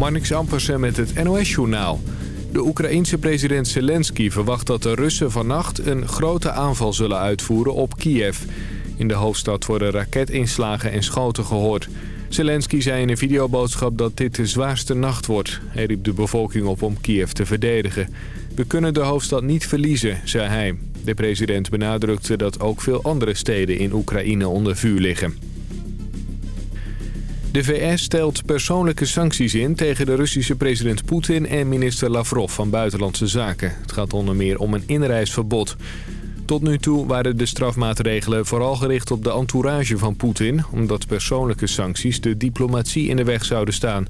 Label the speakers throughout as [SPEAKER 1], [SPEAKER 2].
[SPEAKER 1] Marnix Ampersen met het NOS-journaal. De Oekraïense president Zelensky verwacht dat de Russen vannacht een grote aanval zullen uitvoeren op Kiev. In de hoofdstad worden raketinslagen en schoten gehoord. Zelensky zei in een videoboodschap dat dit de zwaarste nacht wordt. Hij riep de bevolking op om Kiev te verdedigen. We kunnen de hoofdstad niet verliezen, zei hij. De president benadrukte dat ook veel andere steden in Oekraïne onder vuur liggen. De VS stelt persoonlijke sancties in tegen de Russische president Poetin en minister Lavrov van Buitenlandse Zaken. Het gaat onder meer om een inreisverbod. Tot nu toe waren de strafmaatregelen vooral gericht op de entourage van Poetin... omdat persoonlijke sancties de diplomatie in de weg zouden staan.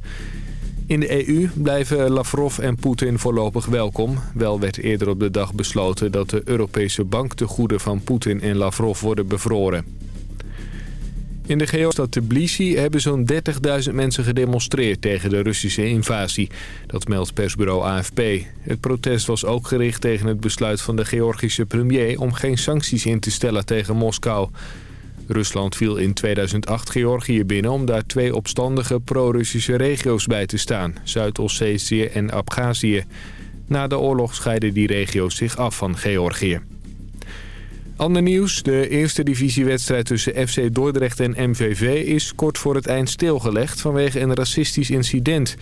[SPEAKER 1] In de EU blijven Lavrov en Poetin voorlopig welkom. Wel werd eerder op de dag besloten dat de Europese banktegoeden van Poetin en Lavrov worden bevroren. In de Geostad Tbilisi hebben zo'n 30.000 mensen gedemonstreerd tegen de Russische invasie. Dat meldt persbureau AFP. Het protest was ook gericht tegen het besluit van de Georgische premier... om geen sancties in te stellen tegen Moskou. Rusland viel in 2008 Georgië binnen om daar twee opstandige pro-Russische regio's bij te staan. Zuid-Ossetië en Abhazie. Na de oorlog scheiden die regio's zich af van Georgië. Ander nieuws. De eerste divisiewedstrijd tussen FC Dordrecht en MVV is kort voor het eind stilgelegd vanwege een racistisch incident.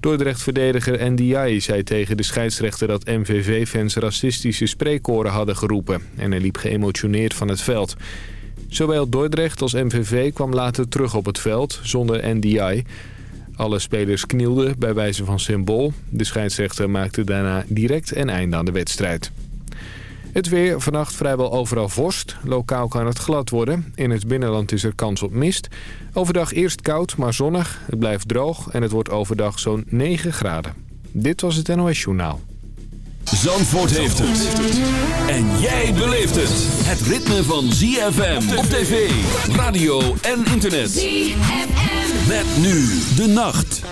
[SPEAKER 1] Dordrecht-verdediger NDI zei tegen de scheidsrechter dat MVV-fans racistische spreekkoren hadden geroepen. En hij liep geëmotioneerd van het veld. Zowel Dordrecht als MVV kwam later terug op het veld zonder NDI. Alle spelers knielden bij wijze van symbool. De scheidsrechter maakte daarna direct een einde aan de wedstrijd. Het weer, vannacht vrijwel overal vorst. Lokaal kan het glad worden. In het binnenland is er kans op mist. Overdag eerst koud, maar zonnig. Het blijft droog en het wordt overdag zo'n 9 graden. Dit was het NOS Journaal.
[SPEAKER 2] Zandvoort heeft het. En jij beleeft het. Het ritme van ZFM op tv, radio en internet. ZFM. Met nu de nacht.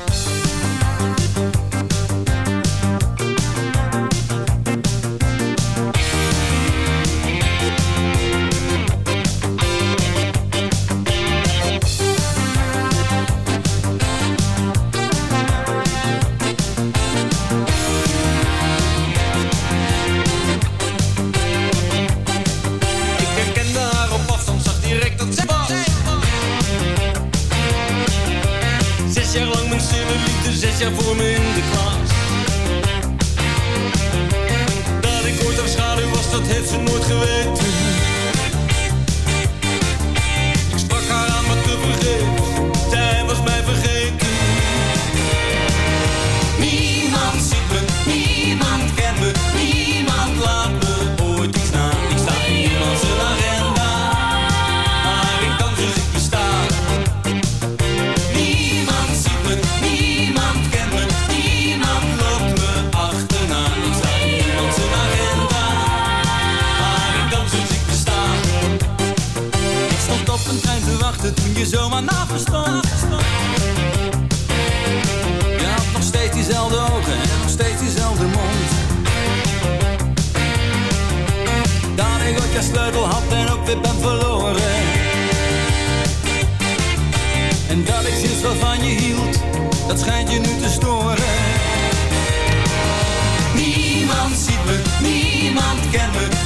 [SPEAKER 3] Sleutel had en ook weer ben verloren. En dat ik sinds van je hield, dat schijnt je nu te storen. Niemand ziet me, niemand kent me,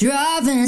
[SPEAKER 4] Driving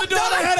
[SPEAKER 4] the
[SPEAKER 5] door.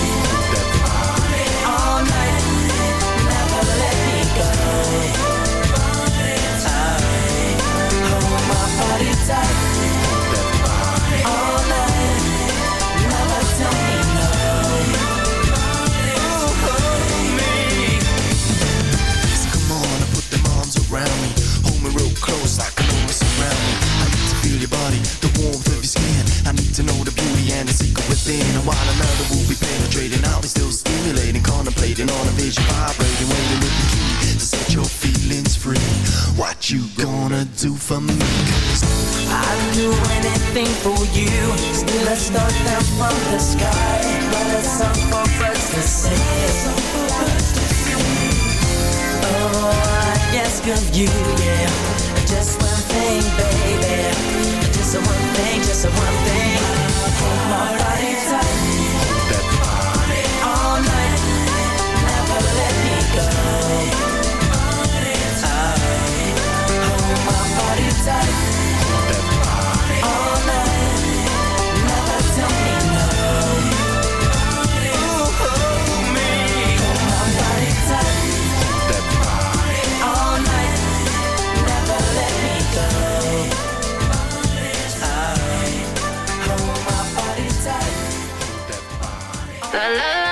[SPEAKER 5] Body,
[SPEAKER 6] the warmth of your skin. I need to know the beauty and the secret within. And while another will be penetrating, I'll be still stimulating, contemplating on a vision, vibrating, waiting with the key to set your feelings free. What you gonna do for me? Cause
[SPEAKER 5] I'd do anything for you. Still a star down from the sky, but a song for birds to sing. Oh, I ask of you, yeah. Just one thing, baby. Just a one thing, just a one
[SPEAKER 7] la la la.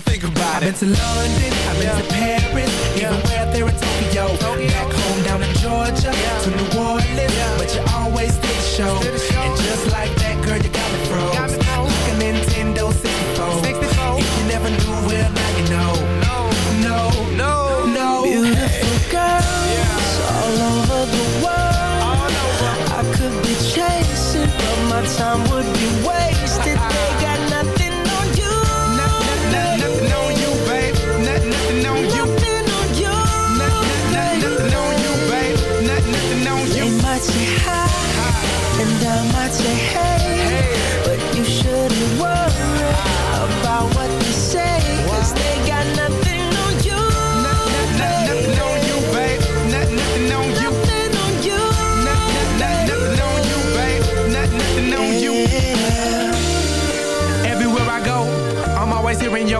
[SPEAKER 7] think about
[SPEAKER 8] I've it. I've been to London, I've yeah. been to Paris, yeah. even where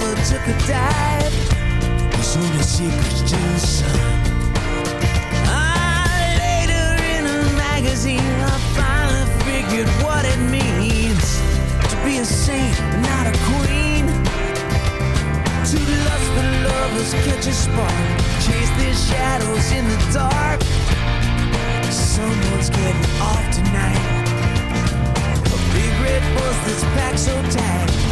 [SPEAKER 5] over, took a dive. Was on secrets just. juicer. Ah, later in a magazine, I finally figured what it means to be a saint, not a queen. To lust for lovers, catch a spark, chase their shadows in the dark. Someone's getting off tonight. A big red bus that's packed so tight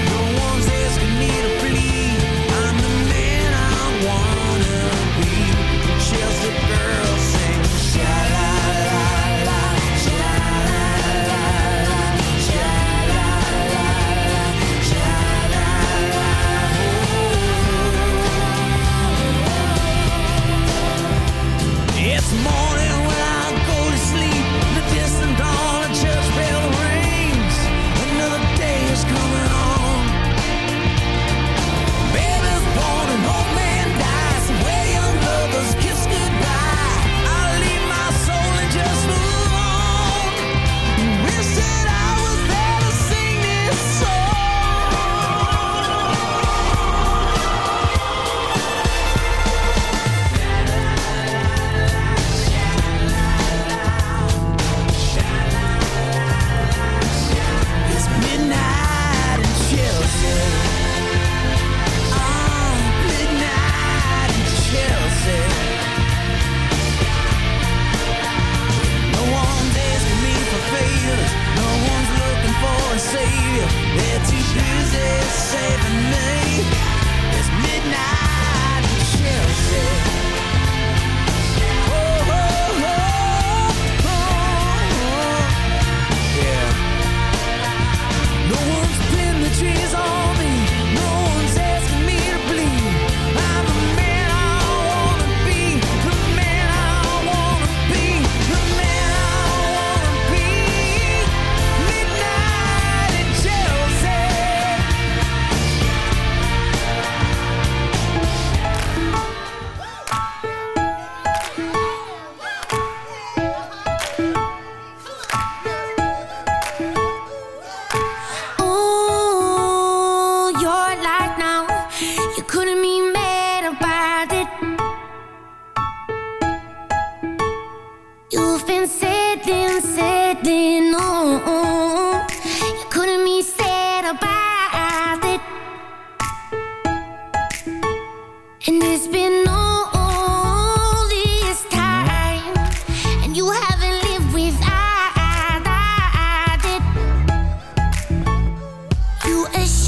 [SPEAKER 4] ich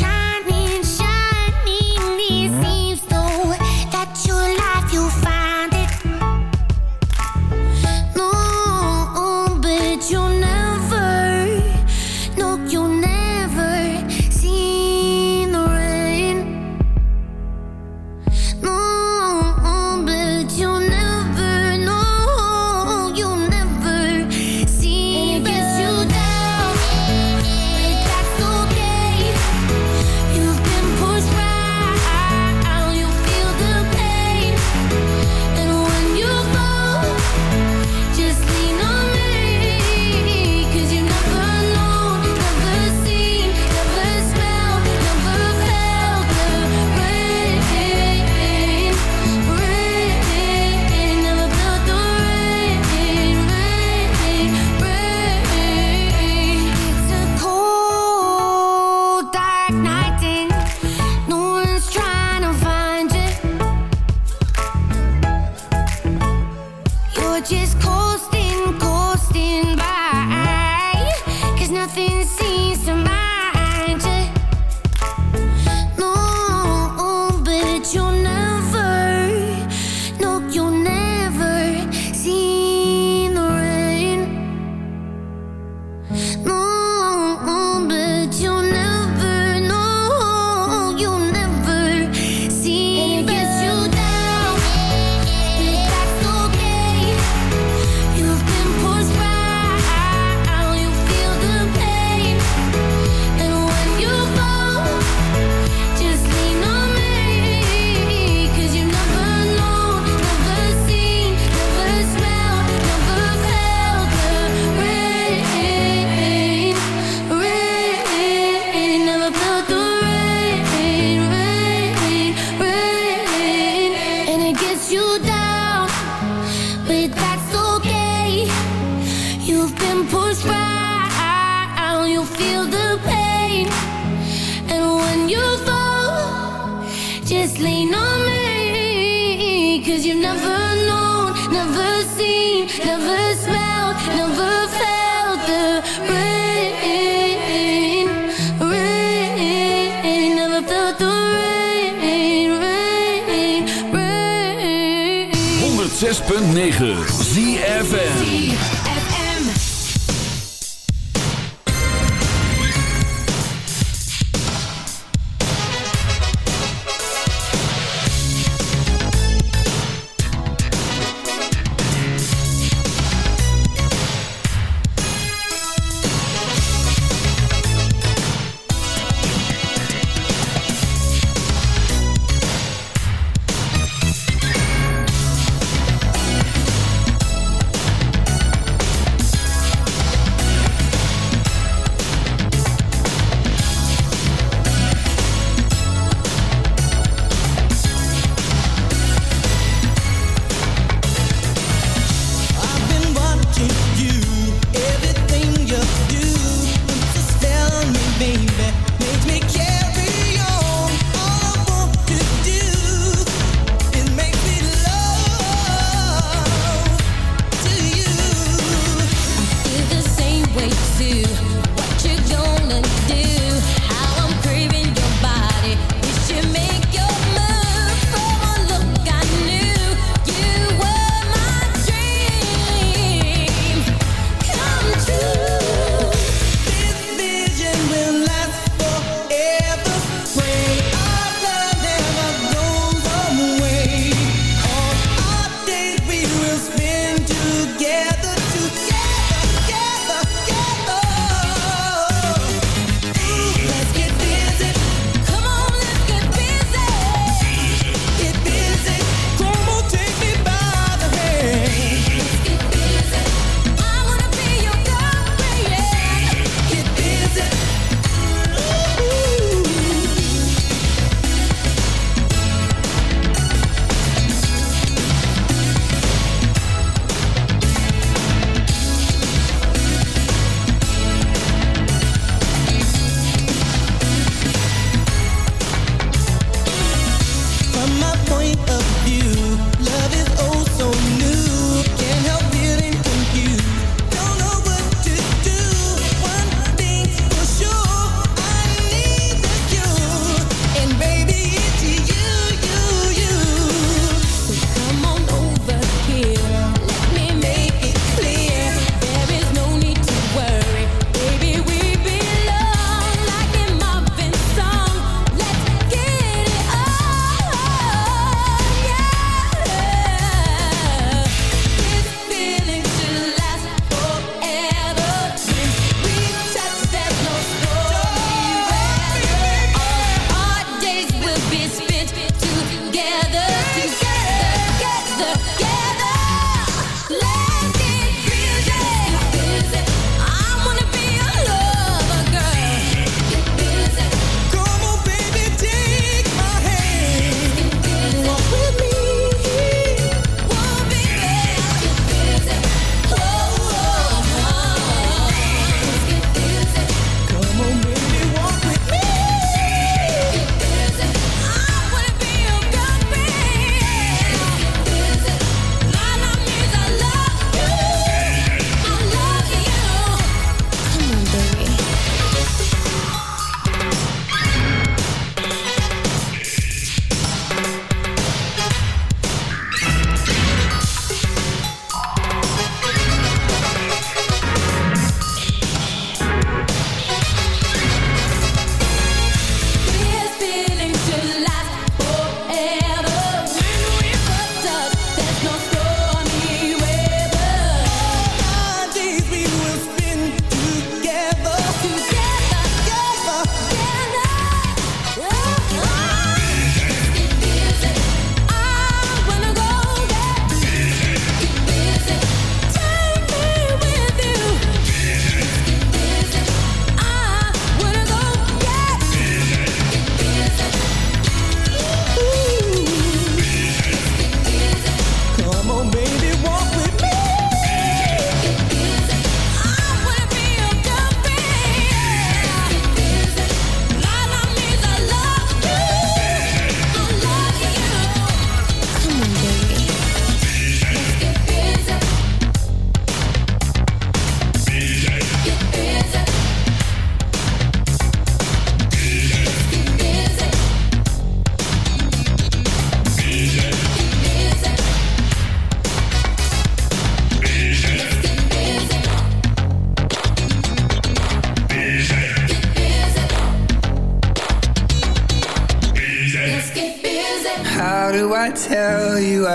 [SPEAKER 2] 106.9
[SPEAKER 9] ZFN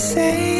[SPEAKER 9] Burn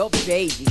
[SPEAKER 10] Your baby.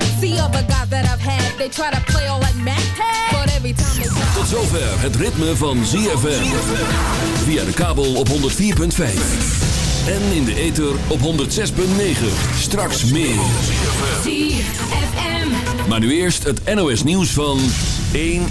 [SPEAKER 10] See other guys that I've had, they try to play all like Mac. But every time they try.
[SPEAKER 2] Tot zover het ritme van ZFM. Via de kabel op 104.5. En in de ether op 106.9. Straks meer.
[SPEAKER 11] ZFM.
[SPEAKER 2] Maar nu eerst het NOS nieuws van 1